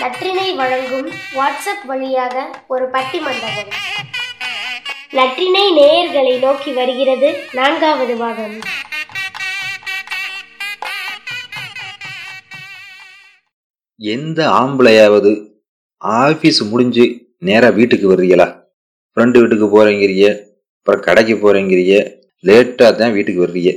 நற்றினை வழங்கும் வாட்ஸ்அப் வழியாக ஒரு பட்டிமண்டபம் நற்றினை நேயர்களை நோக்கி வருகிறது நான்காவது பாகம். எந்த ஆம்பளையாவது ஆஃபீஸ் முடிஞ்சு நேராக வீட்டுக்கு வர்றீங்களா? ஃப்ரெண்டு வீட்டுக்கு போகிறீங்கிறிய அப்புறம் கடைக்கு போகிறீங்கிறிய லேட்டாக தான் வீட்டுக்கு வர்றீங்க.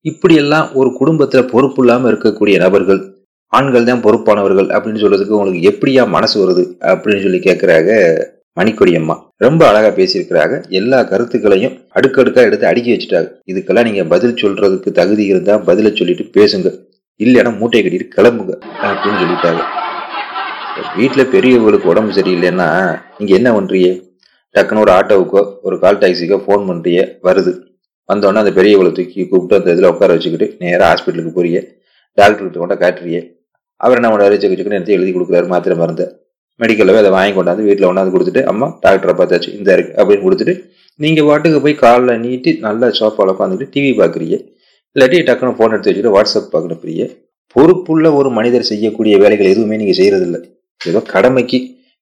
இப்படியெல்லாம் ஒரு குடும்பத்தில் பொறுப்பு இல்லாமல் இருக்கக்கூடிய நபர்கள் ஆண்கள் தான் பொறுப்பானவர்கள் அப்படின்னு சொல்றதுக்கு உங்களுக்கு எப்படியா மனசு வருது அப்படின்னு சொல்லி கேட்கிறாங்க மணிக்கொடி அம்மா. ரொம்ப அழகா பேசியிருக்கிறாங்க எல்லா கருத்துக்களையும் அடுக்கடுக்கா எடுத்து அடுக்கி வச்சுட்டாங்க இதுக்கெல்லாம் நீங்க பதில் சொல்றதுக்கு தகுதி இருந்தா பதில சொல்லிட்டு பேசுங்க. இல்லைன்னா மூட்டை கட்டிட்டு கிளம்புங்க அப்படின்னு சொல்லிட்டாங்க வீட்டில் பெரியவங்களுக்கு உடம்பு சரியில்லைன்னா நீங்க என்ன பண்ணுறியே டக்குன்னு ஒரு ஆட்டோவுக்கோ ஒரு கால் டாக்ஸிக்கோ ஃபோன் பண்ணுறியே வருது. வந்தோடனே அந்த பெரியவளை தூக்கி கூப்பிட்டு அந்த இதில் உட்கார வச்சுக்கிட்டு நேராக ஹாஸ்பிட்டலுக்கு போறீங்க. டாக்டர்கிட்ட கொண்டா காட்டுறியே அவர் என்ன பண்ணுறாரு செக்கு செக்குன்னு எடுத்து எழுதி கொடுக்குறாரு மாத்திரை மருந்து. மெடிக்கலில் அதை வாங்கி கொண்டாந்து வீட்டில் கொண்டாந்து கொடுத்துட்டு அம்மா டாக்டரை பார்த்தாச்சு இந்த இருக்கு அப்படின்னு கொடுத்துட்டு நீங்கள் பாட்டுக்கு போய் காலில் நீட்டி நல்லா சோஃபாவில் உட்காந்துட்டு டிவி பார்க்குறீங்க. இல்லாட்டி டக்குன்னு ஃபோன் எடுத்து வச்சுட்டு வாட்ஸ்அப் பார்க்கணும் பிரிய பொறுப்புள்ள ஒரு மனிதர் செய்யக்கூடிய வேலைகள் எதுவுமே நீங்கள் செய்கிறதில்ல ஏதோ கடமைக்கு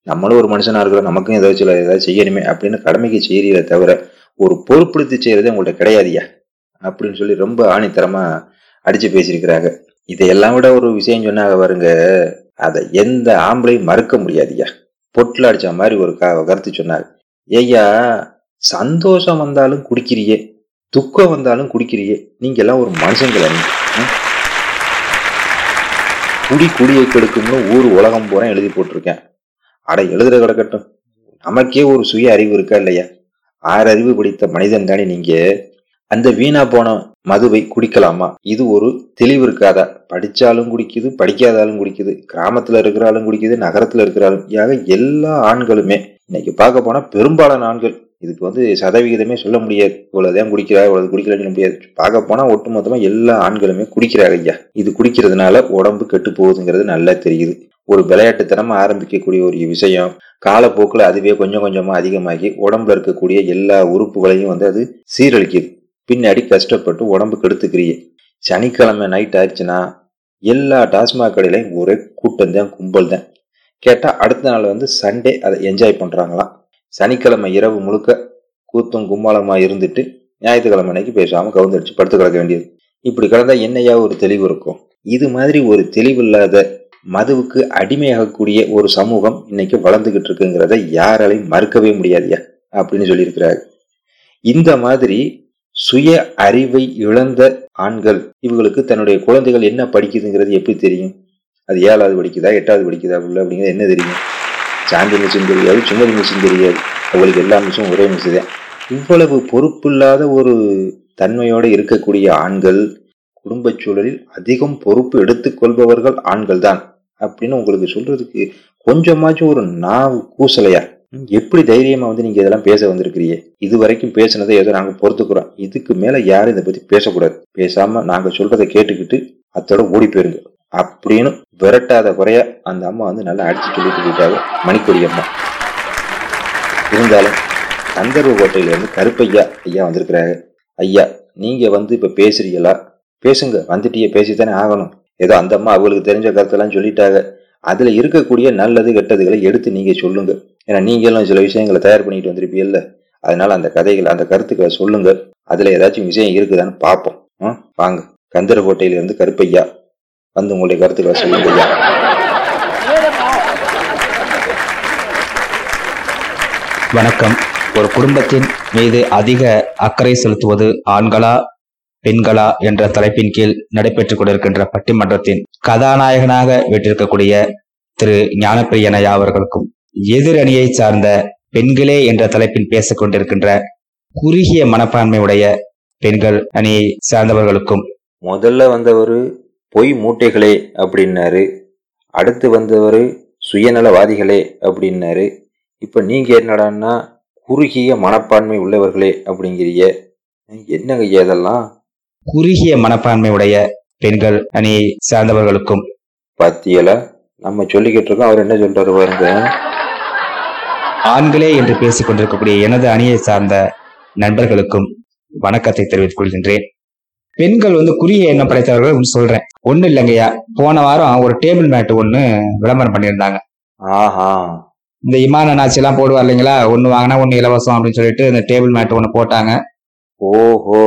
நம்மளும் ஒரு மனுஷனாக இருக்கிறோம் நமக்கும் ஏதாச்சும் ஏதாவது செய்யணுமே அப்படின்னு கடமைக்கு செய்கிறத தவிர ஒரு பொறுப்படுத்தி செய்கிறது உங்கள்கிட்ட கிடையாதியா அப்படின்னு சொல்லி ரொம்ப ஆணித்தரமாக அடித்து பேசியிருக்கிறாங்க. இதையெல்லாம் விட ஒரு விஷயம் சொன்னாங்க பாருங்க. அதை எந்த ஆம்பளையும் மறுக்க முடியாதுயா பொட்டில் அடிச்ச மாதிரி ஒரு க கருத்து சொன்னாரு. ஏய்யா சந்தோஷம் வந்தாலும் குடிக்கிறியே. துக்கம் வந்தாலும் குடிக்கிறியே. நீங்க எல்லாம் ஒரு மனுஷங்களா. குடி குடியை கெடுக்கும்னு ஊர் உலகம் பூரா எழுதி போட்டிருக்கேன். அட எழுதுற கிடக்கட்டும். நமக்கே ஒரு சுய அறிவு இருக்கா இல்லையா? ஆறு அறிவு படித்த மனிதன் தானே நீங்க. அந்த வீணா போன மதுவை குடிக்கலாமா? இது ஒரு தெளிவு இருக்காதா. படிச்சாலும் குடிக்குது படிக்காதாலும் குடிக்குது கிராமத்துல இருக்கிறாலும் குடிக்குது நகரத்துல இருக்கிறாலும். யாக எல்லா ஆண்களுமே இன்னைக்கு பார்க்க போனா பெரும்பாலான ஆண்கள் இதுக்கு வந்து சதவிகிதமே சொல்ல முடியாது. இவ்வளவுதான் குடிக்கிறா இவ்வளவு குடிக்கலன்னு சொல்ல முடியாது. பார்க்க போனா ஒட்டுமொத்தமா எல்லா ஆண்களுமே குடிக்கிறாங்க ஐயா. இது குடிக்கிறதுனால உடம்பு கெட்டு போகுதுங்கிறது நல்லா தெரியுது. ஒரு விளையாட்டுத்தனமா ஆரம்பிக்கக்கூடிய ஒரு விஷயம் காலப்போக்கில் அதுவே கொஞ்சம் கொஞ்சமா அதிகமாகி உடம்புல இருக்கக்கூடிய எல்லா உறுப்புகளையும் வந்து அது சீரழிக்குது. பின்னாடி கஷ்டப்பட்டு உடம்பு கெடுத்துக்கிறீங்க. சனிக்கிழமை நைட் ஆயிடுச்சுன்னா எல்லா டாஸ்மாக் கடையிலையும் ஒரே கூட்டம் தான் கும்பல் தான் கேட்டால் அடுத்த நாள் வந்து சண்டே அதை என்ஜாய் பண்ணுறாங்களாம் சனிக்கிழமை இரவு முழுக்க கூத்தும் கும்மாளமாக இருந்துட்டு ஞாயிற்றுக்கிழமை அன்னைக்கு பேசாமல் கவுந்தடிச்சு படுத்து கிடக்க வேண்டியது. இப்படி கிடந்தா என்னையா ஒரு தெளிவு இருக்கும்? இது மாதிரி ஒரு தெளிவில்லாத மதுவுக்கு அடிமையாகக்கூடிய ஒரு சமூகம் இன்னைக்கு வளர்ந்துகிட்டு இருக்குங்கிறத யாராலையும் மறுக்கவே முடியாதியா? அப்படின்னு சொல்லியிருக்கிறாரு. இந்த மாதிரி சுய அறிவை இழந்த ஆண்கள் இவங்களுக்கு தன்னுடைய குழந்தைகள் என்ன படிக்குதுங்கிறது எப்படி தெரியும்? அது ஏழாவது படிக்குதா எட்டாவது படிக்குதா உள்ள அப்படிங்கிறது என்ன தெரியும்? சாந்தி மிஷின் தெரியாது சுமதி மிஷின் தெரியாது. அவங்களுக்கு எல்லா மிஷினும் ஒரே மிஷின் தான். இவ்வளவு பொறுப்பில்லாத ஒரு தன்மையோடு இருக்கக்கூடிய ஆண்கள் குடும்ப சூழலில் அதிகம் பொறுப்பு எடுத்துக்கொள்பவர்கள் ஆண்கள் தான். அப்படின்னு உங்களுக்கு சொல்றதுக்கு கொஞ்சமாச்சும் ஒரு நாவு கூசலையா? எப்படி தைரியமா வந்து நீங்க இதெல்லாம் பேச வந்திருக்கிறீங்க? இது வரைக்கும் பேசுனதை ஏதோ நாங்க பொறுத்துக்கிறோம். இதுக்கு மேல யாரும் இதை பத்தி பேசக்கூடாது. பேசாம நாங்க சொல்றதை கேட்டுக்கிட்டு அத்தோட ஓடி போயிருங்க. அப்படின்னு விரட்டாத குறைய அந்த அம்மா வந்து நல்லா அடிச்சு சொல்லிட்டு போயிட்டாங்க மணிக்கொடி அம்மா. இருந்தாலும் கந்தர்வ கோட்டையில இருந்து கருப்பையா ஐயா வந்திருக்கிறாங்க ஐயா நீங்க வந்து இப்ப பேசுறீங்களா? பேசுங்க. வந்துட்டியே பேசித்தானே ஆகணும். ஏதோ அந்த அம்மா அவங்களுக்கு தெரிஞ்ச கருத்தெல்லாம் சொல்லிட்டாங்க. அதுல இருக்கக்கூடிய நல்லது கெட்டதுகளை எடுத்து நீங்க சொல்லுங்க. ஏன்னா நீங்களும் சில விஷயங்களை தயார் பண்ணிட்டு வந்திருப்பீல்ல அதனால அந்த கதைகள் அந்த கருத்துக்களை சொல்லுங்க. அதுல ஏதாச்சும் விஷயம் இருக்குதான்னு பார்ப்போம். ஆ? வாங்க. கந்தரகோட்டையில இருந்து கருப்பையா வந்து உங்களுடைய கருத்துக்களை சொல்லுங்க ஐயா. வணக்கம். ஒரு குடும்பத்தின் மீது அதிக அக்கறை செலுத்துவது ஆண்களா பெண்களா என்ற தலைப்பின் கீழ் நடைபெற்றுக் கொண்டிருக்கின்ற பட்டிமன்றத்தின் கதாநாயகனாக வீட்டிருக்கக்கூடிய திரு ஞானப்பிரியனையா அவர்களுக்கும் எதிரணியை சார்ந்த பெண்களே என்ற தலைப்பில் பேசிக் கொண்டிருக்கின்ற குறுகிய மனப்பான்மையுடைய பெண்கள் அணியை சார்ந்தவர்களுக்கும். முதல்ல வந்தவர் பொய் மூட்டைகளே அப்படின்னாரு. அடுத்து வந்தவர் சுயநலவாதிகளே அப்படின்னாரு. இப்போ நீங்க என்னடான்னா குறுகிய மனப்பான்மை உள்ளவர்களே அப்படிங்கிறீங்க. என்னங்க ஐயா இதெல்லாம்? குறுகிய மனப்பான்மையுடைய பெண்கள் அணியை சார்ந்தவர்களுக்கும். பாத்தியலா? நம்ம சொல்லிக்கிட்டு இருக்கோம் அவர் என்ன சொல்றாரு பாருங்க. ஆண்களே என்று பேசிக் கொண்டிருக்கக்கூடிய எனது அணியை சார்ந்த நண்பர்களுக்கும் வணக்கத்தை தெரிவித்துக் கொள்கின்றேன். பெண்கள் வந்து குறுகிய எண்ணம் படைத்தவர்கள் சொல்றேன். ஒண்ணு இல்லைங்கய்யா. போன வாரம் ஒரு டேபிள் மேட் ஒண்ணு விளம்பரம் பண்ணியிருந்தாங்க. ஆஹா. இந்த இமான நாச்சி எல்லாம் போடுவார் இல்லைங்களா? ஒன்னு வாங்கினா ஒன்னு இலவசம் அப்படின்னு சொல்லிட்டு இந்த டேபிள் மேட் ஒன்னு போட்டாங்க. ஓஹோ.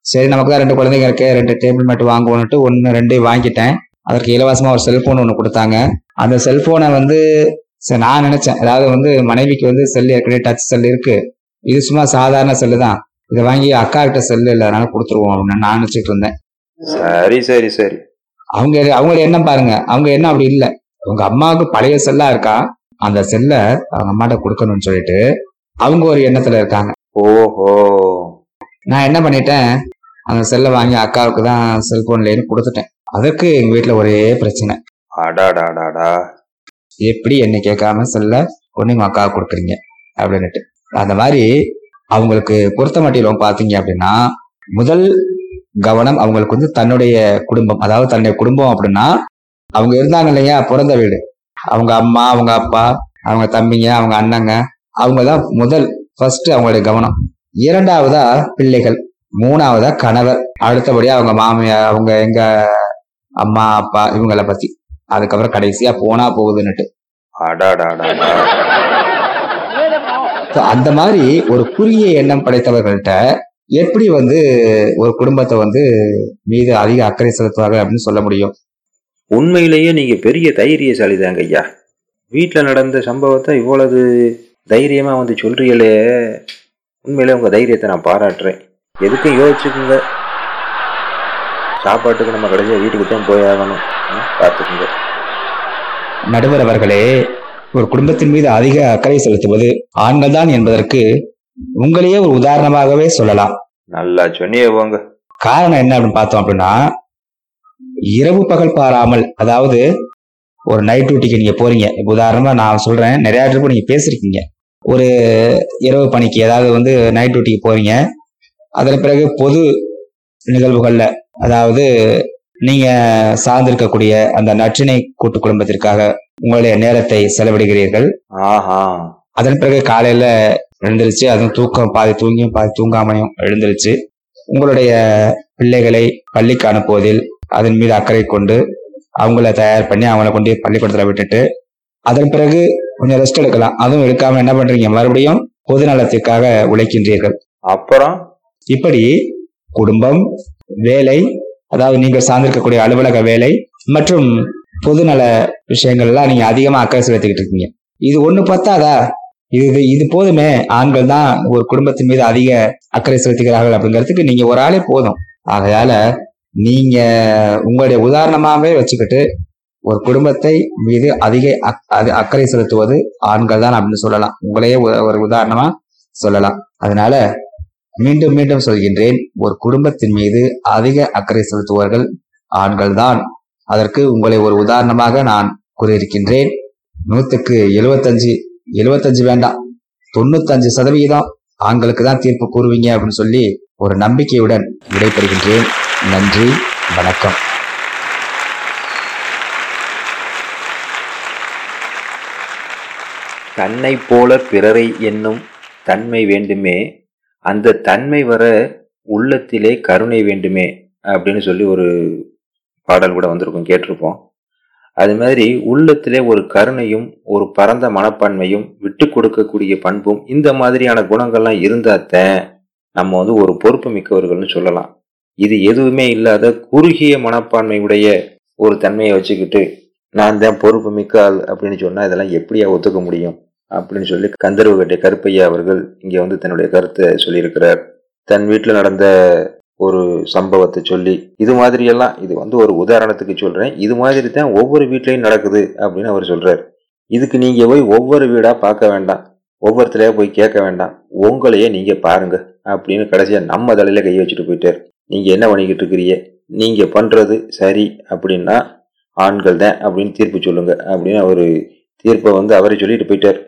சரி நமக்கு தான் ரெண்டு குழந்தைங்க இருக்கு. ரெண்டு டேபிள் மேட் வாங்குவோன்னுட்டு ஒன்னு ரெண்டையும் வாங்கிட்டேன். அதற்கு இலவசமா ஒரு செல்போன் ஒன்று கொடுத்தாங்க. அந்த செல்போனை வந்து சரி நான் நினைச்சேன். அதாவது வந்து மனைவிக்கு வந்து செல் ஏற்கனவே டச் செல் இருக்கு. இது சும்மா சாதாரண செல்லு தான். இதை வாங்கி அக்கா கிட்ட செல்லு இல்லை அதனால கொடுத்துருவோம் அப்படின்னு நான் நினைச்சிட்டு இருந்தேன். சரி சரி சரி. அவங்க அவங்க என்ன பாருங்க. அவங்க என்ன அப்படி இல்லை. அவங்க அம்மாவுக்கு பழைய செல்லா இருக்கா? அந்த செல்லை அவங்க அம்மாட்ட கொடுக்கணும்னு சொல்லிட்டு அவங்க ஒரு எண்ணத்துல இருக்காங்க. ஓஹோ. நான் என்ன பண்ணிட்டேன்? அந்த செல்லை வாங்கி அக்காவுக்கு தான் செல்போன்லேன்னு கொடுத்துட்டேன். அதற்கு எங்க வீட்டுல ஒரே பிரச்சனை. அடாடாடாடா எப்படி என்ன கேட்காம செல்ல கொண்டு உங்க அக்காவுக்கு கொடுக்குறீங்க அப்படின்னுட்டு. அந்த மாதிரி அவங்களுக்கு பொருத்த மட்டிலும் பாத்தீங்க அப்படின்னா முதல் கவனம் அவங்களுக்கு வந்து தன்னுடைய குடும்பம் அதாவது தன்னுடைய குடும்பம் அப்படின்னா அவங்க இருந்தாங்க இல்லையா பிறந்த வீடு. அவங்க அம்மா அவங்க அப்பா அவங்க தம்பிங்க அவங்க அண்ணங்க அவங்க தான் முதல் ஃபர்ஸ்ட் அவங்களுடைய கவனம். இரண்டாவதா பிள்ளைகள் மூணாவதா கணவர். அடுத்தபடியா அவங்க மாமியார் அவங்க எங்க அம்மா அப்பா இவங்களை பத்தி அதுக்கப்புறம் கடைசியா போனா போகுதுன்னுட்டு. அந்த மாதிரி ஒரு குறுகிய எண்ணம் படைத்தவர்கள்ட்ட எப்படி வந்து ஒரு குடும்பத்தை வந்து மீது அதிக அக்கறை செலுத்துவாங்க அப்படின்னு சொல்ல முடியும்? உண்மையிலேயே நீங்க பெரிய தைரியசாலி தாங்க ஐயா. வீட்டில் நடந்த சம்பவத்தை இவ்வளவு தைரியமா வந்து சொல்றீங்களே. உண்மையிலே உங்க தைரியத்தை நான் பாராட்டுறேன். எதுக்கும் யோசிச்சுக்குங்க. சாப்பாட்டுக்கு நம்ம கடைசியா வீட்டுக்கு தான் போய் ஆகணும். பார்த்துக்குங்க. நடுவர் அவர்களே ஒரு குடும்பத்தின் மீது அதிக அக்கறை செலுத்துவது ஆண்கள் தான் என்பதற்கு உங்களையே ஒரு உதாரணமாகவே சொல்லலாம். நல்லா சொன்னியே போங்க. காரணம் என்ன அப்படின்னு பார்த்தோம் அப்படின்னா இரவு பகல் பாராமல் அதாவது ஒரு நைட் டியூட்டிக்கு நீங்க போறீங்க. இப்ப உதாரணமா நான் சொல்றேன் நிறைய ட்ரிப் நீங்க பேசிருக்கீங்க. ஒரு இரவு பணிக்கு ஏதாவது வந்து நைட் டியூட்டிக்கு போறீங்க. அதன் பிறகு பொது நிகழ்வுகள்ல அதாவது நீங்க சார்ந்திருக்கக்கூடிய அந்த நற்றினை கூட்டு குடும்பத்திற்காக உங்களுடைய நேரத்தை செலவிடுகிறீர்கள். ஆஹா. அதன் பிறகு காலையில எழுந்திருச்சு அதுவும் தூக்கம் பாதி தூங்கியும் பாதி தூங்காமையும் எழுந்திருச்சு உங்களுடைய பிள்ளைகளை பள்ளிக்கு அனுப்புவதில் அதன் மீது அக்கறை கொண்டு அவங்கள தயார் பண்ணி அவங்கள கொண்டு பள்ளிக்கூடத்துல விட்டுட்டு அதன் பிறகு கொஞ்சம் ரெஸ்ட் எடுக்கலாம். அதுவும் எடுக்காம என்ன பண்றீங்க? மறுபடியும் பொது நலத்திற்காக உழைக்கின்றீர்கள். அப்புறம்? இப்படி குடும்பம் வேலை அதாவது நீங்கள் சார்ந்திருக்கக்கூடிய அலுவலக வேலை மற்றும் பொதுநல விஷயங்கள்லாம் நீங்க அதிகமா அக்கறை செலுத்திக்கிட்டு இருக்கீங்க. இது ஒண்ணு பத்தாதா? இது இது- இது போதுமே. ஆண்கள் தான் ஒரு குடும்பத்தின் மீது அதிக அக்கறை செலுத்துகிறார்கள் அப்படிங்கிறதுக்கு நீங்க ஒரு ஆளே போதும். ஆகையால நீங்க உங்களுடைய உதாரணமாவே வச்சுக்கிட்டு ஒரு குடும்பத்தை மீது அதிக அக்- அது- அக்கறை செலுத்துவது ஆண்கள் தான் அப்படின்னு சொல்லலாம். உங்களையே ஒரு- ஒரு உதாரணமா சொல்லலாம். அதனால மீண்டும் மீண்டும் சொல்கின்றேன் ஒரு குடும்பத்தின் மீது அதிக அக்கறை செலுத்துவார்கள் ஆண்கள்தான். அதற்கு உங்களை ஒரு உதாரணமாக நான் கூறியிருக்கின்றேன். நூத்துக்கு எழுபத்தஞ்சு எழுபத்தஞ்சு வேண்டாம் தொண்ணூத்தஞ்சு சதவிகிதம் ஆண்களுக்கு தான் தீர்ப்பு கூறுவீங்க அப்படின்னு சொல்லி ஒரு நம்பிக்கையுடன் விடைபெறுகின்றேன். நன்றி வணக்கம். தன்னை போல பிறரை என்னும் தன்மை வேண்டுமே அந்த தன்மை வர உள்ளத்திலே கருணை வேண்டுமே அப்படின்னு சொல்லி ஒரு பாடல் கூட வந்திருக்கும் கேட்டிருப்போம். அது மாதிரி உள்ளத்திலே ஒரு கருணையும் ஒரு பரந்த மனப்பான்மையும் விட்டு கொடுக்கக்கூடிய பண்பும் இந்த மாதிரியான குணங்கள்லாம் இருந்தாத்த நம்ம வந்து ஒரு பொறுப்பு மிக்கவர்கள்னு சொல்லலாம். இது எதுவுமே இல்லாத குறுகிய மனப்பான்மை உடைய ஒரு தன்மையை வச்சுக்கிட்டு நான் தான் பொறுப்பு மிக்க ஆள் அப்படின்னு சொன்னால் இதெல்லாம் எப்படியா ஒத்துக்க முடியும்? அப்படின்னு சொல்லி கந்தர்வ கட்டிய கருப்பையா அவர்கள் இங்க வந்து தன்னுடைய கருத்தை சொல்லியிருக்கிறார். தன் வீட்டில் நடந்த ஒரு சம்பவத்தை சொல்லி இது மாதிரியெல்லாம் இது வந்து ஒரு உதாரணத்துக்கு சொல்றேன். இது மாதிரி தான் ஒவ்வொரு வீட்லேயும் நடக்குது அப்படின்னு அவர் சொல்றார். இதுக்கு நீங்க போய் ஒவ்வொரு வீடா பார்க்க வேண்டாம். ஒவ்வொருத்தரையா போய் கேட்க வேண்டாம். உங்களையே நீங்க பாருங்க அப்படின்னு கடைசியா நம்ம தலையில கை வச்சுட்டு போயிட்டார். நீங்க என்ன பண்ணிக்கிட்டு இருக்கிறீங்க? நீங்க பண்றது சரி அப்படின்னா ஆண்கள் தான் அப்படின்னு தீர்ப்பு சொல்லுங்க அப்படின்னு அவரு தீர்ப்பை வந்து அவரே சொல்லிட்டு போயிட்டார்.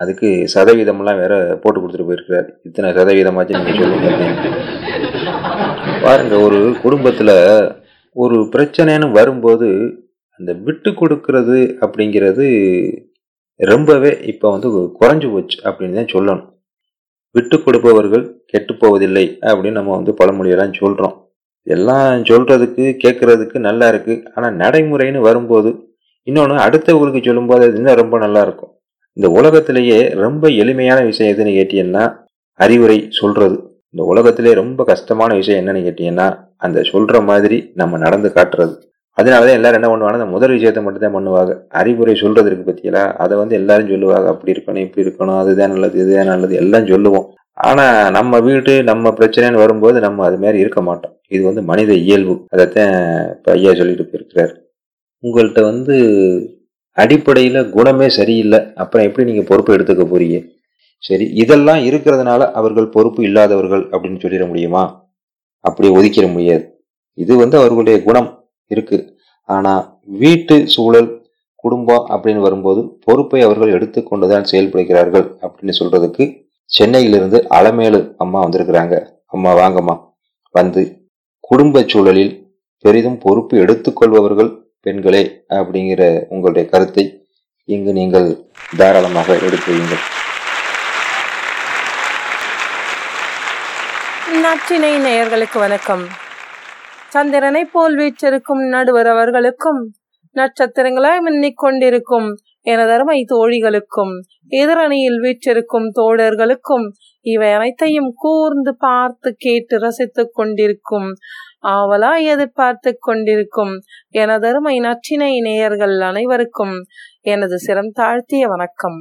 அதுக்கு சதவீதம்லாம் வேற போட்டு கொடுத்துட்டு போயிருக்கிறார். இத்தனை சதவீதமாச்சு நீங்க சொல்லுங்க. பாருங்க ஒரு குடும்பத்துல ஒரு பிரச்சனைன்னு வரும்போது அந்த விட்டு கொடுக்கறது அப்படிங்கிறது ரொம்பவே இப்போ வந்து குறைஞ்சு போச்சு அப்படின்னு தான் சொல்லணும். விட்டு கொடுப்பவர்கள் கெட்டு போவதில்லை அப்படின்னு நம்ம வந்து பழமொழியெல்லாம் சொல்கிறோம் எல்லாம் சொல்கிறதுக்கு கேட்கறதுக்கு நல்லா இருக்குது ஆனால் நடைமுறைன்னு வரும்போது இன்னொன்று அடுத்தவங்களுக்கு சொல்லும்போது அது இன்னும் ரொம்ப நல்லாயிருக்கும் இந்த உலகத்திலேயே ரொம்ப எளிமையான விஷயம் எதுன்னு கேட்டீங்கன்னா அறிவுரை சொல்றது. இந்த உலகத்திலே ரொம்ப கஷ்டமான விஷயம் என்னன்னு கேட்டீங்கன்னா அந்த சொல்ற மாதிரி நம்ம நடந்து காட்டுறது. அதனாலதான் எல்லாரும் என்ன பண்ணுவாங்க அந்த முதல் விஷயத்த மட்டும் தான் பண்ணுவாங்க. அறிவுரை சொல்றது இருக்கு பத்தியலா அதை வந்து எல்லாரும் சொல்லுவாங்க. அப்படி இருக்கணும் இப்படி இருக்கணும் அதுதான் நல்லது இதுதான் நல்லது எல்லாம் சொல்லுவோம். ஆனா நம்ம வீட்டு நம்ம பிரச்சனைன்னு வரும்போது நம்ம அது மாதிரி இருக்க மாட்டோம். இது வந்து மனித இயல்பு. அதைத்தான் இப்ப ஐயா சொல்லிட்டு போயிருக்கிறார். உங்கள்கிட்ட வந்து அடிப்படையில் குணமே சரியில்லை. அப்புறம் எப்படி நீங்கள் பொறுப்பு எடுத்துக்க போறீங்க? சரி இதெல்லாம் இருக்கிறதுனால அவர்கள் பொறுப்பு இல்லாதவர்கள் அப்படின்னு சொல்லிட முடியுமா? அப்படி ஒதுக்கிட முடியாது. இது வந்து அவர்களுடைய குணம் இருக்கு. ஆனால் வீட்டு சூழல் குடும்பம் அப்படின்னு வரும்போது பொறுப்பை அவர்கள் எடுத்துக்கொண்டுதான் செயல்படுகிறார்கள் அப்படின்னு சொல்றதுக்கு சென்னையிலிருந்து அலமேலு அம்மா வந்திருக்கிறாங்க. அம்மா வாங்கம்மா. வந்து குடும்ப சூழலில் பெரிதும் பொறுப்பு எடுத்துக்கொள்பவர்கள் பெண்களே அப்படிங்கிற உங்களுடைய கருத்தை இங்கு நீங்கள் தாராளமாக எடுத்துவீங்கள் நற்றினை நேயர்களுக்கு வணக்கம். சந்திரனை போல் வீச்சிருக்கும் நடுவர் அவர்களுக்கும் நட்சத்திரங்களாய் மின்னிக் கொண்டிருக்கும் எனதருமை தோழிகளுக்கும் எதிரணியில் வீற்றிருக்கும் தோழர்களுக்கும் இவை அனைத்தையும் கூர்ந்து பார்த்து கேட்டு ரசித்துக் கொண்டிருக்கும் ஆவலாய் எதிர்பார்த்து கொண்டிருக்கும் எனதருமை நற்றினை நேயர்கள் அனைவருக்கும் எனது சிரம் தாழ்த்திய வணக்கம்.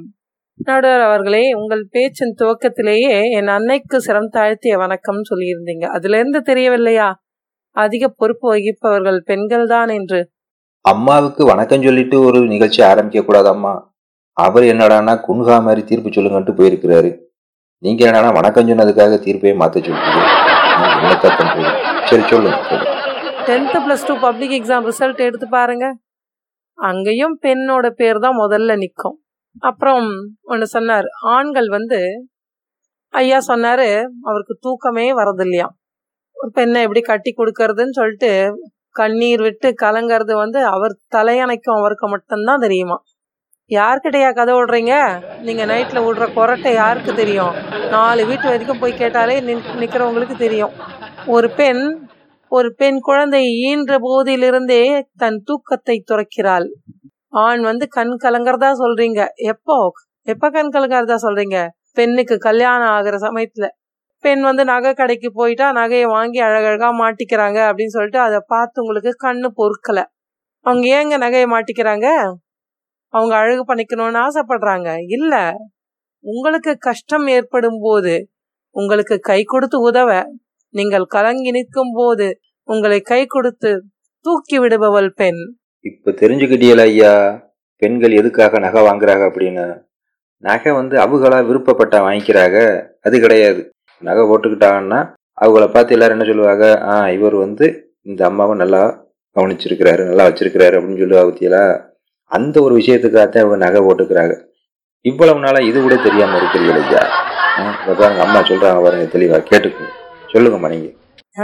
நடுவர் அவர்களே உங்கள் பேச்சின் துவக்கத்திலேயே என் அன்னைக்கு சிரம் தாழ்த்திய வணக்கம் சொல்லியிருந்தீங்க. அதுல இருந்து தெரியவில்லையா? அதிக பொறுப்பு வகிப்பவர்கள் பெண்கள் தான் என்று. அம்மாவுக்கு வணக்கம் சொல்லிட்டு ஒரு நிகழ்ச்சி ஆரம்பிக்க கூடாது அம்மா அவர் என்னடானா குன்கா மாதிரி தீர்ப்பு சொல்லுங்கன்ட்டு போயிருக்கிறாரு. நீங்க என்னடானா வணக்கம் சொன்னதுக்காக தீர்ப்பையே மாத்த சொல்றீங்க. நீங்க பண்றீங்க சரி சொல்லுங்க tenth plus plus two public exam result எடுத்து பாருங்க. அங்கேயும் பெண்ணோட பேர் தான் முதல்ல நிற்கும் அப்புறம் ஒன்று சொன்னார் ஆண்கள் வந்து ஐயா சொன்னாரு அவருக்கு தூக்கமே வரதில்லையா ஒரு பெண்ணை எப்படி கட்டி கொடுக்கறதுன்னு சொல்லிட்டு கண்ணீர் விட்டு கலங்கிறது வந்து அவர் தலையணைக்கும் அவருக்கு மட்டும்தான் தெரியுமா யார்கிட்டயா கதை விடுறீங்க நீங்க நைட்ல விடுற கொரட்டை யாருக்கு தெரியும்? நாலு வீட்டு வரைக்கும் போய் கேட்டாலே நிக்கிறவங்களுக்கு தெரியும். ஒரு பெண் ஒரு பெண் குழந்தை ஈன்ற போதிலிருந்தே தன் தூக்கத்தை துறக்கிறாள். ஆண் வந்து கண் கலங்கறதா சொல்றீங்க. எப்போ? எப்ப கண் கலங்கறதா சொல்றீங்க? பெண்ணுக்கு கல்யாணம் ஆகுற சமயத்துல. பெண் வந்து நகை கடைக்கு போயிட்டா நகையை வாங்கி அழகழகா மாட்டிக்கிறாங்க அப்படின்னு சொல்லிட்டு அதை பார்த்து உங்களுக்கு கண்ணு பொறுக்கல. அவங்க ஏங்க நகையை மாட்டிக்கிறாங்க? அவங்க அழகு பண்ணிக்கணும்னு ஆசைப்படுறாங்க. இல்ல உங்களுக்கு கஷ்டம் ஏற்படும் போது உங்களுக்கு கை கொடுத்து உதவ நீங்கள் கலங்கி நிற்கும் போது உங்களை கை கொடுத்து தூக்கி விடுபவள் பெண். இப்ப தெரிஞ்சுக்கிட்டீங்களா ஐயா பெண்கள் எதுக்காக நகை வாங்குறாங்க அப்படின்னு? நகை வந்து அவங்களா விருப்பப்பட்ட வாங்கிக்கிறாங்க அது கிடையாது. நகை போட்டுக்கிட்டாங்கன்னா அவங்கள பார்த்து எல்லாரும் என்ன சொல்லுவாங்க? ஆ இவர் வந்து இந்த அம்மாவை நல்லா கவனிச்சிருக்கிறாரு நல்லா வச்சிருக்கிறாரு அப்படின்னு சொல்லுவா பத்தியலா? அந்த ஒரு விஷயத்துக்காகத்தான் இவங்க நகை போட்டுக்கிறாங்க. இவ்வளவு நாளா இது கூட தெரியாம இருக்கிறீங்க ஐயா? இதை பாருங்க அம்மா சொல்றாங்க பாருங்க தெளிவா கேட்டுக்கு சொல்லுங்கம்மா நீங்க.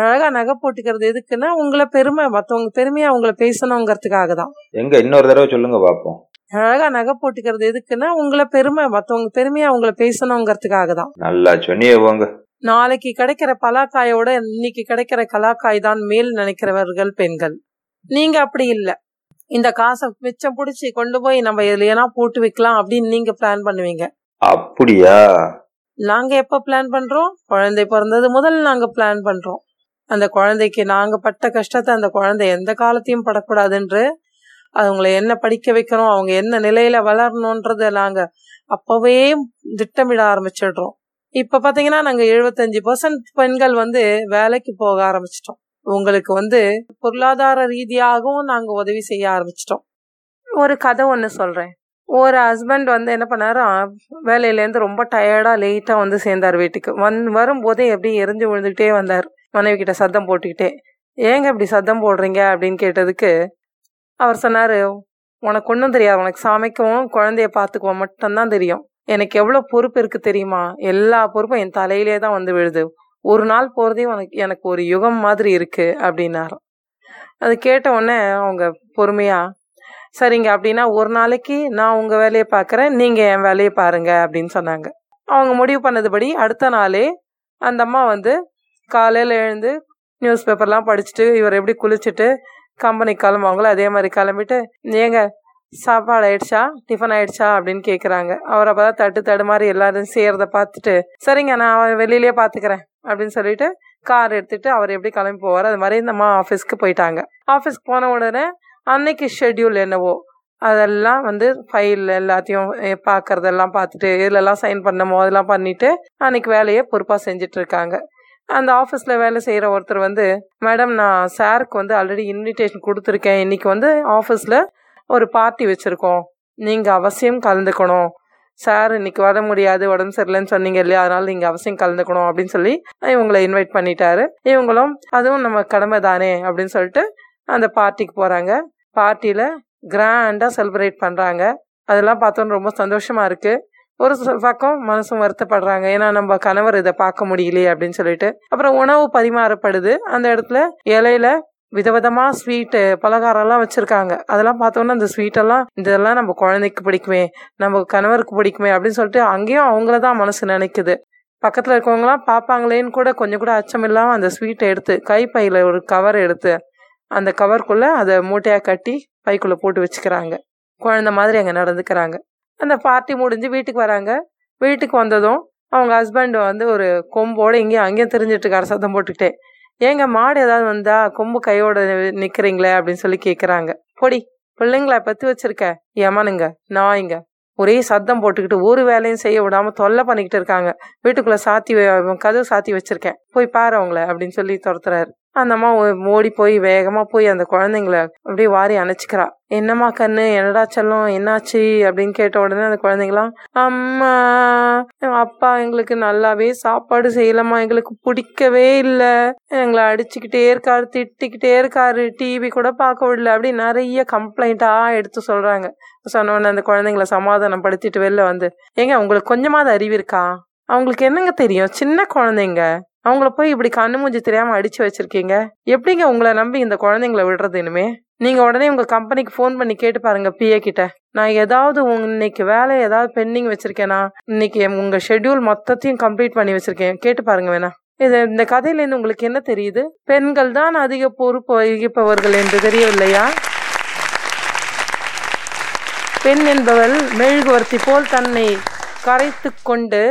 அழகா நகை போட்டுக்கிறது எதுக்குன்னா உங்களை பெருமை மத்தவங்க பெருமையா உங்களை பேசணுங்கிறதுக்காக தான். எங்க இன்னொரு தடவை சொல்லுங்க பாப்போம். அழகா நகை போட்டுக்கிறது எதுக்குன்னா உங்களை பெருமை மத்தவங்க பெருமையா உங்களை பேசணுங்கிறதுக்காக தான். நல்லா சொன்னியே போங்க. நாளைக்கு கிடைக்கிற பலாக்காயோட இன்னைக்கு கிடைக்கிற கலாக்காய் தான் மேல் நினைக்கிறவர்கள் பெண்கள். நீங்க அப்படி இல்ல. இந்த காசை மிச்சம் புடிச்சு கொண்டு போய் நம்ம எதுலையா போட்டு வைக்கலாம் அப்படின்னு நீங்க பிளான் பண்ணுவீங்க. அப்படியா? நாங்க எப்ப பிளான் பண்றோம்? குழந்தை பிறந்தது முதல் நாங்க பிளான் பண்றோம். அந்த குழந்தைக்கு நாங்க பட்ட கஷ்டத்தை அந்த குழந்தை எந்த காலத்தையும் படக்கூடாதுன்று அவங்களை என்ன படிக்க வைக்கணும் அவங்க என்ன நிலையில வளரணும்ன்றத நாங்க அப்பவே திட்டமிட ஆரம்பிச்சிடுறோம். இப்ப பாத்தீங்கன்னா நாங்க எழுபத்தஞ்சு பர்சன்ட் பெண்கள் வந்து வேலைக்கு போக ஆரம்பிச்சிட்டோம். உங்களுக்கு வந்து பொருளாதார ரீதியாகவும் நாங்க உதவி செய்ய ஆரம்பிச்சிட்டோம். ஒரு கதை ஒன்று சொல்கிறேன் ஒரு ஹஸ்பண்ட் வந்து என்ன பண்ணாரு? வேலையிலேருந்து ரொம்ப டயர்டாக லேட்டாக வந்து சேர்ந்தார் வீட்டுக்கு. வந் வரும்போதே எப்படி எரிஞ்சு விழுந்துக்கிட்டே வந்தார். மனைவி கிட்ட சத்தம் போட்டுக்கிட்டே. ஏங்க இப்படி சத்தம் போடுறீங்க? அப்படின்னு கேட்டதுக்கு அவர் சொன்னார் உனக்கு ஒன்றும் தெரியாது. உனக்கு சமைக்கவும் குழந்தைய பார்த்துக்குவோம் மட்டும்தான் தெரியும். எனக்கு எவ்வளோ பொறுப்பு இருக்குது தெரியுமா? எல்லா பொறுப்பும் என் தலையிலே தான் வந்து விழுது. ஒரு நாள் போகிறதே உனக்கு எனக்கு ஒரு யுகம் மாதிரி இருக்குது அப்படின்னாரு. அது கேட்ட உடனே அவங்க பொறுமையாக சரிங்க அப்படின்னா ஒரு நாளைக்கு நான் உங்கள் வேலையை பார்க்குறேன் நீங்கள் என் வேலையை பாருங்க அப்படின்னு சொன்னாங்க. அவங்க முடிவு பண்ணதுபடி அடுத்த நாளே அந்த அம்மா வந்து காலையில் எழுந்து நியூஸ் பேப்பர்லாம் படிச்சுட்டு இவர் எப்படி குளிச்சுட்டு கம்பெனிக்கு கிளம்புவாங்களோ அதே மாதிரி கிளம்பிட்டு ஏங்க சாப்பாடு ஆயிடுச்சா டிஃபன் ஆயிடுச்சா அப்படின்னு கேட்குறாங்க அவர் அப்போ தான் தட்டு தடு மாதிரி எல்லாரும் செய்கிறத பார்த்துட்டு சரிங்க நான் வெளியிலே வெளியிலேயே பார்த்துக்கிறேன். அப்படின்னு சொல்லிட்டு கார் எடுத்துட்டு அவர் எப்படி கிளம்பி போவார்? அது மாதிரி நம்ம ஆஃபீஸ்க்கு போயிட்டாங்க. ஆஃபீஸ்க்கு போன உடனே அன்னைக்கு ஷெட்யூல் என்னவோ? அதெல்லாம் வந்து ஃபைல் எல்லாத்தையும் பார்க்குறதெல்லாம் பார்க்கறதெல்லாம் பார்த்துட்டு இதுலலாம் சைன் பண்ணமோ அதெல்லாம் பண்ணிட்டு அன்னைக்கு வேலையை பொறுப்பாக செஞ்சுட்டு இருக்காங்க அந்த ஆஃபீஸில் வேலை செய்கிற ஒருத்தர் வந்து மேடம் நான் சாருக்கு வந்து ஆல்ரெடி இன்விடேஷன் கொடுத்துருக்கேன். இன்றைக்கி வந்து ஆஃபீஸில் ஒரு பார்ட்டி வச்சுருக்கோம். நீங்கள் அவசியம் கலந்துக்கணும். சார் இன்னைக்கு வர முடியாது உடம்பு சரியில்லைன்னு சொன்னீங்க இல்லையா? அதனால நீங்கள் அவசியம் கலந்துக்கணும் அப்படின்னு சொல்லி இவங்களை இன்வைட் பண்ணிட்டாரு. இவங்களும் அதுவும் நம்ம கடமை தானே அப்படின்னு சொல்லிட்டு அந்த பார்ட்டிக்கு போகிறாங்க பார்ட்டியில் கிராண்டாக செலிப்ரேட் பண்ணுறாங்க அதெல்லாம் பார்த்தோன்னு ரொம்ப சந்தோஷமா இருக்கு. ஒரு சில பக்கம் மனசும் வருத்தப்படுறாங்க. ஏன்னா நம்ம கணவர் இதை பார்க்க முடியலையே அப்படின்னு சொல்லிட்டு. அப்புறம் உணவு பரிமாறப்படுது. அந்த இடத்துல இலையில விதவிதமாக ஸ்வீட்டு பலகாரம்லாம் வச்சுருக்காங்க. அதெல்லாம் பார்த்தோன்னா அந்த ஸ்வீட்டெல்லாம் இதெல்லாம் நம்ம குழந்தைக்கு பிடிக்குமே நம்ம கணவருக்கு பிடிக்குமே அப்படின்னு சொல்லிட்டு அங்கேயும் அவங்கள தான் மனசு நினைக்குது. பக்கத்தில் இருக்கவங்களாம் பார்ப்பாங்களேன்னு கூட கொஞ்சம் கூட அச்சம் இல்லாமல் அந்த ஸ்வீட்டை எடுத்து கைப்பையில் ஒரு கவர் எடுத்து அந்த கவர்க்குள்ளே அதை மூட்டையாக கட்டி பைக்குள்ளே போட்டு வச்சுக்கிறாங்க. குழந்தை மாதிரி அங்கே நடந்துக்கிறாங்க. அந்த பார்ட்டி முடிஞ்சு வீட்டுக்கு வராங்க. வீட்டுக்கு வந்ததும் அவங்க ஹஸ்பண்ட் வந்து ஒரு கொம்போடு இங்கேயும் அங்கேயும் தெரிஞ்சிட்டு இருக்காரு சத்தம் போட்டுக்கிட்டே. ஏங்க மாடு ஏதாவது வந்தா கொம்பு கையோட நிக்கிறீங்களே அப்படின்னு சொல்லி கேக்குறாங்க. பொடி பிள்ளைங்களை பத்தி வச்சிருக்க ஏமானுங்க நாய்ங்க. ஒரே சத்தம் போட்டுக்கிட்டு ஒரு வேலையும் செய்ய விடாம தொல்லை பண்ணிக்கிட்டு இருக்காங்க. வீட்டுக்குள்ள சாத்தி கதவு சாத்தி வச்சிருக்கேன். போய் பாரு அவங்கள அப்படின்னு சொல்லி துரத்துறாரு. அந்த அம்மா ஓ- ஓடி போய் வேகமா போய் அந்த குழந்தைங்கள அப்படியே வாரி அணைச்சிக்கிறா. என்னம்மா கண்ணு என்னடா செல்லம் என்னாச்சு? அப்படின்னு கேட்ட உடனே அந்த குழந்தைங்களாம் அம்மா அப்பா எங்களுக்கு நல்லாவே சாப்பாடு செய்யலம்மா எங்களுக்கு பிடிக்கவே இல்லை. எங்களை அடிச்சுக்கிட்டே இருக்காரு திட்டிக்கிட்டே இருக்காரு டிவி கூட பார்க்க விடல அப்படி நிறைய கம்ப்ளைண்டா எடுத்து சொல்றாங்க. சொன்ன உடனே அந்த குழந்தைங்கள சமாதானப்படுத்திட்டு வெளில வந்து ஏங்க உங்களுக்கு கொஞ்சமாவது அறிவு இருக்கா? அவங்களுக்கு என்னங்க தெரியும்? சின்ன குழந்தைங்க. அவங்கள போய் இப்படி கண்ணு மூஞ்சி தெரியாம அடிச்சு வச்சிருக்கீங்க? எப்படிங்க உங்களை நம்பி இந்த குழந்தைங்கள விடுறது இனிமே? நீங்க உடனே உங்க கம்பெனிக்கு ஃபோன் பண்ணி கேட்டு பாருங்க பிஏ கிட்ட. நான் ஏதாவது இன்னைக்கு வேலை ஏதாவது பெண்டிங் வச்சிருக்கேனா? இன்னைக்கு உங்க ஷெட்யூல் மொத்தத்தையும் கம்ப்ளீட் பண்ணி வச்சிருக்கேன். கேட்டு பாருங்க வேணா. இது இந்த கதையிலேருந்து உங்களுக்கு என்ன தெரியுது? பெண்கள் தான் அதிக பொறுப்பு வகிப்பவர்கள் என்று தெரியவில்லையா? பெண் என்பவள் மெழுகுவர்த்தி போல் தன்னை கரைத்து கொண்டு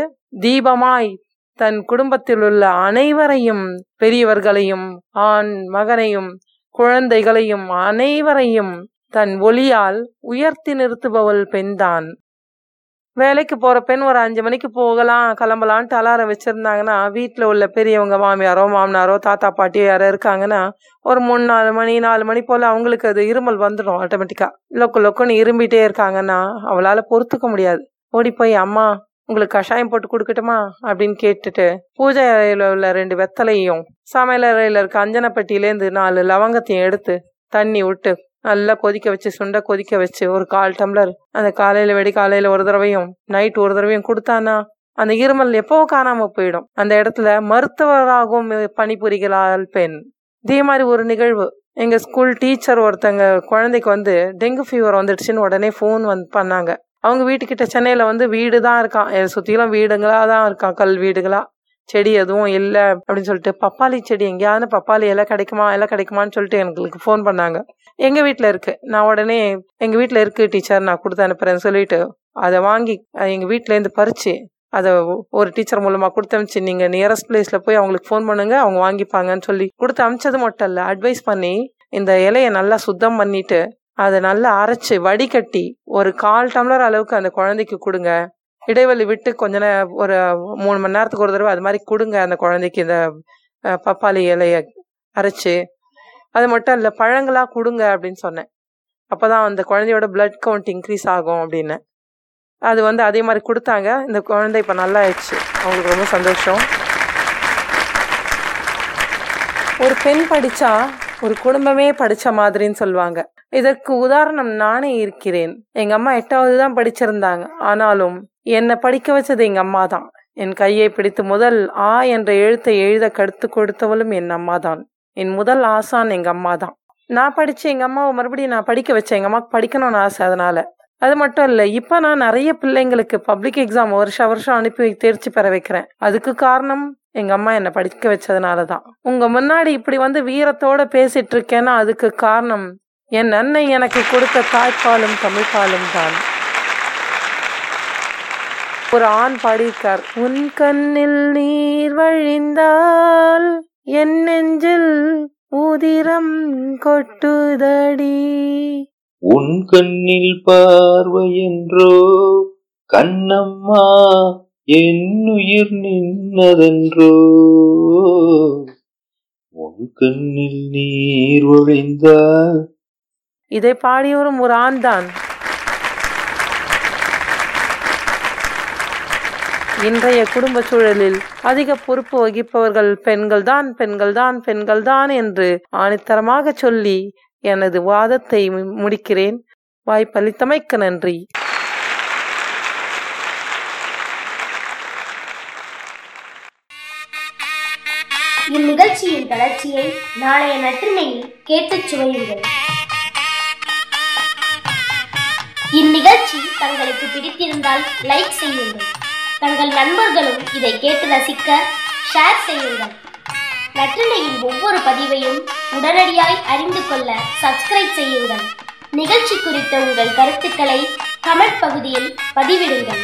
தீபமாய் தன் குடும்பத்தில் உள்ள அனைவரையும் பெரியவர்களையும் ஆண் மகனையும் குழந்தைகளையும் அனைவரையும் தன் ஒளியால் உயர்த்தி நிறுத்துபவள் பெண்தான் வேலைக்கு போற பெண் ஒரு அஞ்சு மணிக்கு போகலாம் கிளம்பலான்ட்டு அலாரம் வச்சிருந்தாங்கன்னா வீட்டில் உள்ள பெரியவங்க மாமியாரோ மாமனாரோ தாத்தா பாட்டியோ யாரோ இருக்காங்கன்னா ஒரு மூணு நாலு மணி நாலு மணி போல அவங்களுக்கு அது இருமல் வந்துடும் ஆட்டோமேட்டிக்கா லொக்கு லொக்குன்னு இரும்பிட்டே இருக்காங்கன்னா அவளால பொறுத்துக்க முடியாது. ஓடி போய் அம்மா உங்களுக்கு கஷாயம் போட்டு கொடுக்கட்டுமா? அப்படின்னு கேட்டுட்டு பூஜை அறையில் உள்ள ரெண்டு வெத்தலையும் சமையல் அறையில் இருக்க அஞ்சனப்பட்டியிலேருந்து நாலு லவங்கத்தையும் எடுத்து தண்ணி விட்டு நல்லா கொதிக்க வச்சு சுண்டை கொதிக்க வச்சு ஒரு கால் டம்ளர் அந்த காலையில் வெடி காலையில் ஒரு தடவையும் நைட் ஒரு தடவையும் கொடுத்தானா அந்த இருமல் எப்போ காணாமல் போயிடும். அந்த இடத்துல மருத்துவராகவும் பணிபுரிகிறாள் பெண். இதே மாதிரி ஒரு நிகழ்வு. எங்கள் ஸ்கூல் டீச்சர் ஒருத்தங்க குழந்தைக்கு வந்து டெங்கு ஃபீவர் வந்துடுச்சுன்னு உடனே ஃபோன் வந்து பண்ணாங்க. அவங்க வீட்டுக்கிட்ட சென்னையில் வந்து வீடு தான் இருக்கான் என் சுற்றிலும் வீடுங்களா தான் இருக்கான் கல் வீடுகளா? செடி எதுவும் இல்லை அப்படின்னு சொல்லிட்டு பப்பாளி செடி எங்கேயாவது பப்பாளி இலை கிடைக்குமா? இலை கிடைக்குமான்னு சொல்லிட்டு எங்களுக்கு ஃபோன் பண்ணாங்க. எங்கள் வீட்டில் இருக்கு. நான் உடனே எங்கள் வீட்டில் இருக்கு டீச்சர் நான் கொடுத்து அனுப்புறேன்னு சொல்லிட்டு அதை வாங்கி எங்கள் வீட்டிலேருந்து பறித்து அதை ஒரு டீச்சர் மூலமாக கொடுத்து அனுப்பிச்சு நீங்கள் நியரஸ்ட் பிளேஸில் போய் அவங்களுக்கு ஃபோன் பண்ணுங்க அவங்க வாங்கிப்பாங்கன்னு சொல்லி கொடுத்து அனுப்பிச்சது மட்டும் இல்லை அட்வைஸ் பண்ணி இந்த இலையை நல்லா சுத்தம் பண்ணிட்டு அதை நல்லா அரைச்சு வடிகட்டி ஒரு கால் டம்ளர் அளவுக்கு அந்த குழந்தைக்கு கொடுங்க. இடைவெளி விட்டு கொஞ்ச நேரம் ஒரு மூணு மணி நேரத்துக்கு ஒரு தடவை அது மாதிரி கொடுங்க அந்த குழந்தைக்கு இந்த பப்பாளி இலையை அரைச்சு. அது மட்டும் இல்லை பழங்களாக கொடுங்க அப்படின்னு சொன்னேன். அப்பதான் அந்த குழந்தையோட பிளட் கவுண்ட் இன்க்ரீஸ் ஆகும் அப்படின்னு. அது வந்து அதே மாதிரி கொடுத்தாங்க. இந்த குழந்தை இப்போ நல்லா ஆயிடுச்சு. அவங்களுக்கு ரொம்ப சந்தோஷம். ஒரு பெண் படித்தா ஒரு குடும்பமே படித்த மாதிரின்னு சொல்லுவாங்க. இதற்கு உதாரணம் நானே இருக்கிறேன். எங்க அம்மா எட்டாவது தான் படிச்சிருந்தாங்க. ஆனாலும் என்னை படிக்க வச்சது எங்க அம்மா தான். என் கையை பிடித்து முதல் ஆ என்ற எழுத்தை எழுத கடுத்து கொடுத்தவளும் என் அம்மா தான். என் முதல் ஆசான் எங்க அம்மா தான். நான் படிச்சு எங்க அம்மாவை மறுபடியும் நான் படிக்க வச்சேன். எங்க அம்மாவுக்கு படிக்கணும்னு ஆசை அதனால. அது மட்டும் இல்லை இப்போ நான் நிறைய பிள்ளைங்களுக்கு பப்ளிக் எக்ஸாம் வருஷம் வருஷம் அனுப்பி தேர்ச்சி பெற வைக்கிறேன். அதுக்கு காரணம் எங்க அம்மா என்னை படிக்க வச்சதுனால தான் உங்க முன்னாடி இப்படி வந்து வீரத்தோட பேசிட்டு இருக்கேன்னா அதுக்கு காரணம் என் அன்னை எனக்கு கொடுத்த தாய்ப்பாலும் தமிழ்ப்பாலும் தான். ஒரு ஆண் பாடியிருக்கார். உன் கண்ணில் நீர் வழிந்தால் என் நெஞ்சில் உதிரம் கொட்டுதடி. உன் கண்ணில் பார்வை என்றோ கண்ணம்மா என்னுயிர் நின்னதென்றோ. உன் கண்ணில் நீர் ஒழிந்தால் இதை பாடியவரும் ஒரு ஆண் தான் இன்றைய குடும்ப சூழலில் அதிக பொறுப்பு வகிப்பவர்கள் பெண்கள் தான் பெண்கள் தான் பெண்கள் தான் என்று ஆணித்தரமாக சொல்லி எனது வாதத்தை முடிக்கிறேன். வாய்ப்பளித்தமைக்கு நன்றி. இந்நிகழ்ச்சியின் தொடர்ச்சியை நாளைய நற்றினையில் கேட்டுச் சுவையுங்கள். இந்நிகழ்ச்சி தங்களுக்கு பிடித்திருந்தால் லைக் செய்யுங்கள். தங்கள் நண்பர்களும் இதை கேட்டு ரசிக்க ஷேர் செய்யுங்கள். நற்றினையின் ஒவ்வொரு பதிவையும் உடனடியாய் அறிந்து கொள்ள சப்ஸ்கிரைப் செய்யுங்கள். நிகழ்ச்சி குறித்த உங்கள் கருத்துக்களை கமெண்ட் பகுதியில் பதிவிடுங்கள்.